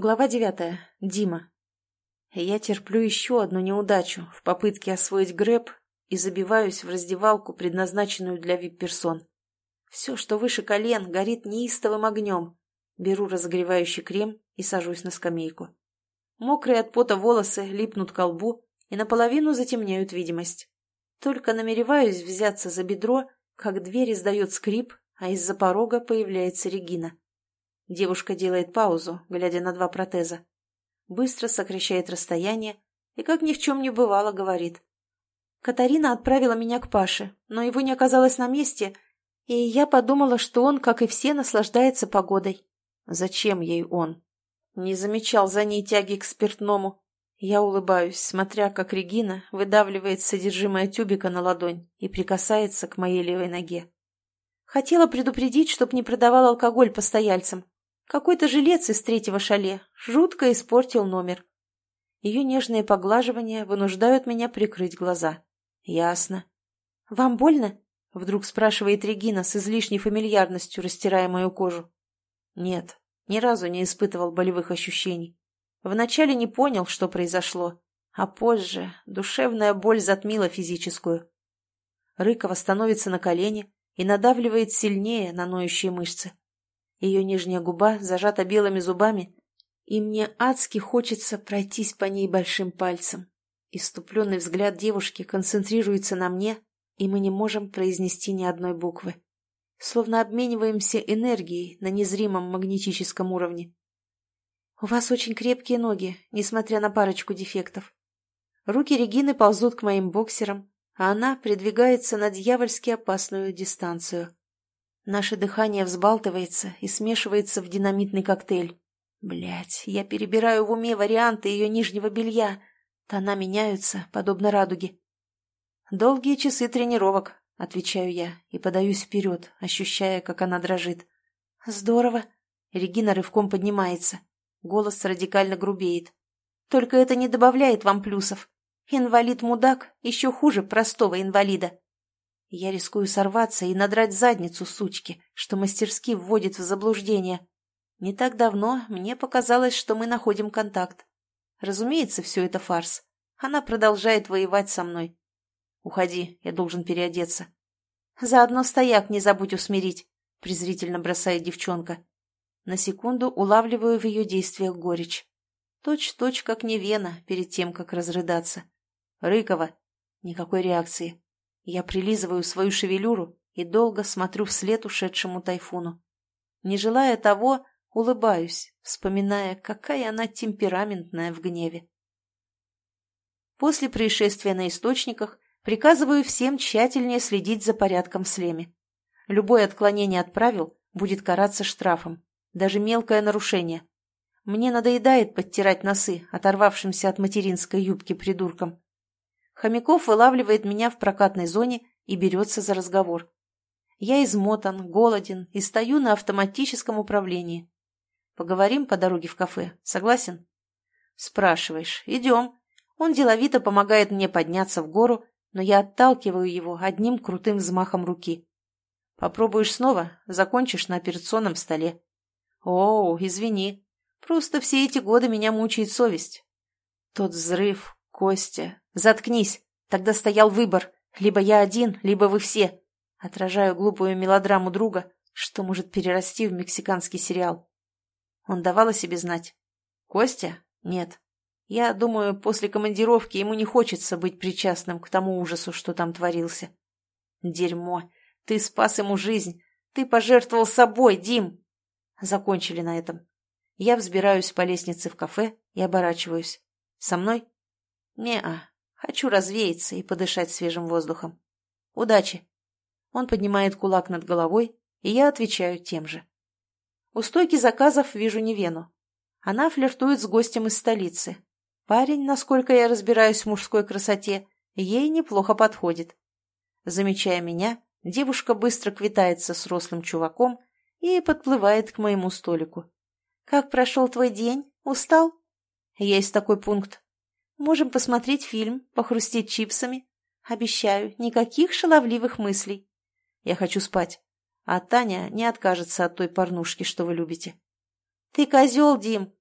Глава девятая. Дима. Я терплю еще одну неудачу в попытке освоить грэп и забиваюсь в раздевалку, предназначенную для вип-персон. Все, что выше колен, горит неистовым огнем. Беру разогревающий крем и сажусь на скамейку. Мокрые от пота волосы липнут к лбу и наполовину затемняют видимость. Только намереваюсь взяться за бедро, как дверь издает скрип, а из-за порога появляется Регина. Девушка делает паузу, глядя на два протеза. Быстро сокращает расстояние и, как ни в чем не бывало, говорит. Катарина отправила меня к Паше, но его не оказалось на месте, и я подумала, что он, как и все, наслаждается погодой. Зачем ей он? Не замечал за ней тяги к спиртному. Я улыбаюсь, смотря, как Регина выдавливает содержимое тюбика на ладонь и прикасается к моей левой ноге. Хотела предупредить, чтоб не продавал алкоголь постояльцам, какой-то жилец из третьего шале жутко испортил номер. Ее нежные поглаживания вынуждают меня прикрыть глаза. Ясно. «Вам больно?» — вдруг спрашивает Регина с излишней фамильярностью, растирая мою кожу. Нет, ни разу не испытывал болевых ощущений. Вначале не понял, что произошло, а позже душевная боль затмила физическую. Рыкова становится на колени и надавливает сильнее на ноющие мышцы. Ее нижняя губа зажата белыми зубами, и мне адски хочется пройтись по ней большим пальцем. Иступленный взгляд девушки концентрируется на мне, и мы не можем произнести ни одной буквы. Словно обмениваемся энергией на незримом магнетическом уровне. «У вас очень крепкие ноги, несмотря на парочку дефектов». Руки Регины ползут к моим боксерам, а она придвигается на дьявольски опасную дистанцию. Наше дыхание взбалтывается и смешивается в динамитный коктейль. Блять, я перебираю в уме варианты ее нижнего белья. Тона меняются, подобно радуге. «Долгие часы тренировок», — отвечаю я и подаюсь вперед, ощущая, как она дрожит. «Здорово». Регина рывком поднимается. Голос радикально грубеет. «Только это не добавляет вам плюсов. Инвалид-мудак еще хуже простого инвалида». Я рискую сорваться и надрать задницу сучки, что мастерски вводит в заблуждение. Не так давно мне показалось, что мы находим контакт. Разумеется, все это фарс. Она продолжает воевать со мной. «Уходи, я должен переодеться». «Заодно стояк не забудь усмирить», — презрительно бросает девчонка. На секунду улавливаю в ее действиях горечь. Точь-точь, как Невена, перед тем, как разрыдаться. «Рыкова!» Никакой реакции. Я прилизываю свою шевелюру и долго смотрю вслед ушедшему тайфуну. Не желая того, улыбаюсь, вспоминая, какая она темпераментная в гневе. После происшествия на источниках приказываю всем тщательнее следить за порядком в слеме. Любое отклонение от правил будет караться штрафом, даже мелкое нарушение. Мне надоедает подтирать носы оторвавшимся от материнской юбки придуркам. Хомяков вылавливает меня в прокатной зоне и берется за разговор. Я измотан, голоден и стою на автоматическом управлении. Поговорим по дороге в кафе. Согласен? Спрашиваешь. Идем. Он деловито помогает мне подняться в гору, но я отталкиваю его одним крутым взмахом руки. Попробуешь снова, закончишь на операционном столе. О, извини. Просто все эти годы меня мучает совесть. Тот взрыв, Костя, Заткнись. Тогда стоял выбор. Либо я один, либо вы все. Отражаю глупую мелодраму друга, что может перерасти в мексиканский сериал. Он давал о себе знать. Костя? Нет. Я думаю, после командировки ему не хочется быть причастным к тому ужасу, что там творился. Дерьмо. Ты спас ему жизнь. Ты пожертвовал собой, Дим. Закончили на этом. Я взбираюсь по лестнице в кафе и оборачиваюсь. Со мной? Не-а. Хочу развеяться и подышать свежим воздухом. Удачи. Он поднимает кулак над головой, и я отвечаю тем же. У стойки заказов вижу Невену. Она флиртует с гостем из столицы. Парень, насколько я разбираюсь в мужской красоте, ей неплохо подходит. Замечая меня, девушка быстро квитается с рослым чуваком и подплывает к моему столику. «Как прошел твой день? Устал?» «Есть такой пункт. Можем посмотреть фильм, похрустеть чипсами. Обещаю, никаких шаловливых мыслей. Я хочу спать. А Таня не откажется от той порнушки, что вы любите. Ты козел, Дим.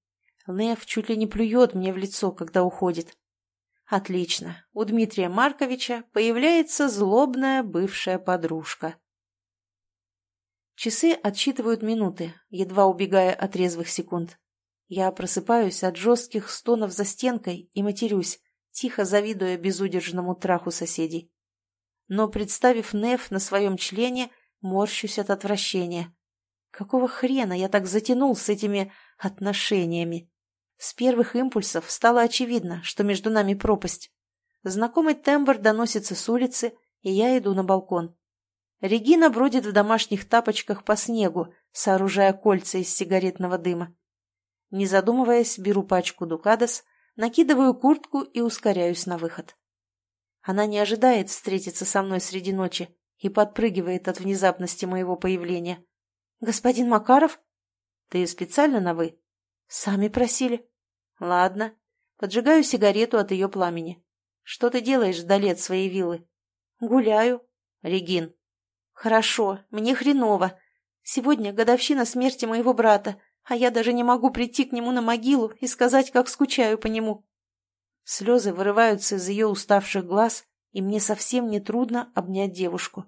Нев чуть ли не плюет мне в лицо, когда уходит. Отлично. У Дмитрия Марковича появляется злобная бывшая подружка. Часы отсчитывают минуты, едва убегая от резвых секунд. Я просыпаюсь от жестких стонов за стенкой и матерюсь, тихо завидуя безудержному траху соседей. Но, представив Неф на своем члене, морщусь от отвращения. Какого хрена я так затянул с этими отношениями? С первых импульсов стало очевидно, что между нами пропасть. Знакомый тембр доносится с улицы, и я иду на балкон. Регина бродит в домашних тапочках по снегу, сооружая кольца из сигаретного дыма. Не задумываясь, беру пачку Дукадос, накидываю куртку и ускоряюсь на выход. Она не ожидает встретиться со мной среди ночи и подпрыгивает от внезапности моего появления. «Господин Макаров?» «Ты специально на «вы»?» «Сами просили». «Ладно. Поджигаю сигарету от ее пламени. Что ты делаешь вдали от своей виллы?» «Гуляю». «Регин, «Хорошо, мне хреново. Сегодня годовщина смерти моего брата, а я даже не могу прийти к нему на могилу и сказать, как скучаю по нему». Слезы вырываются из ее уставших глаз, и мне совсем не трудно обнять девушку.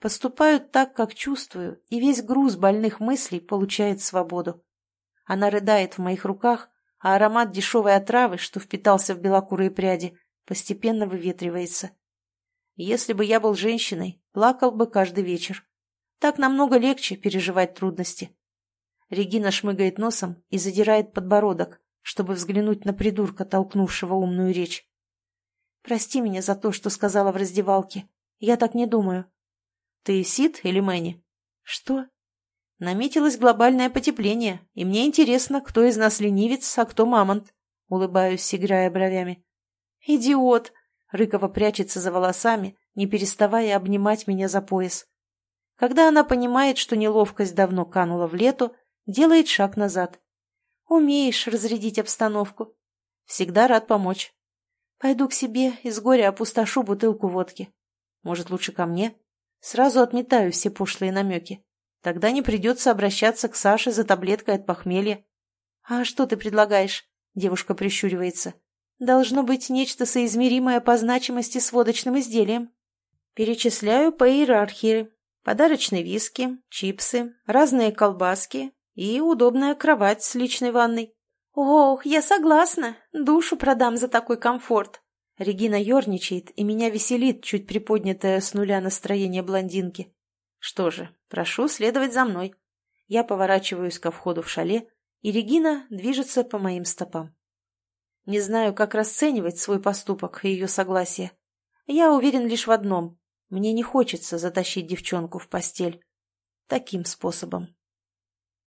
Поступаю так, как чувствую, и весь груз больных мыслей получает свободу. Она рыдает в моих руках, а аромат дешевой отравы, что впитался в белокурые пряди, постепенно выветривается. Если бы я был женщиной, плакал бы каждый вечер. Так намного легче переживать трудности. Регина шмыгает носом и задирает подбородок, чтобы взглянуть на придурка, толкнувшего умную речь. «Прости меня за то, что сказала в раздевалке. Я так не думаю». «Ты Сид или Мэнни?» «Что?» «Наметилось глобальное потепление, и мне интересно, кто из нас ленивец, а кто мамонт», — улыбаюсь, играя бровями. «Идиот!» Рыкова прячется за волосами, не переставая обнимать меня за пояс. Когда она понимает, что неловкость давно канула в лету, делает шаг назад. «Умеешь разрядить обстановку. Всегда рад помочь. Пойду к себе и с горя опустошу бутылку водки. Может, лучше ко мне? Сразу отметаю все пошлые намеки. Тогда не придется обращаться к Саше за таблеткой от похмелья. «А что ты предлагаешь?» – девушка прищуривается. Должно быть нечто соизмеримое по значимости с водочным изделием. Перечисляю по иерархии. Подарочные виски, чипсы, разные колбаски и удобная кровать с личной ванной. «Ох, я согласна. Душу продам за такой комфорт». Регина ерничает, и меня веселит чуть приподнятое с нуля настроение блондинки. Что же, прошу следовать за мной. Я поворачиваюсь ко входу в шале, и Регина движется по моим стопам. Не знаю, как расценивать свой поступок и ее согласие. Я уверен лишь в одном. Мне не хочется затащить девчонку в постель. Таким способом.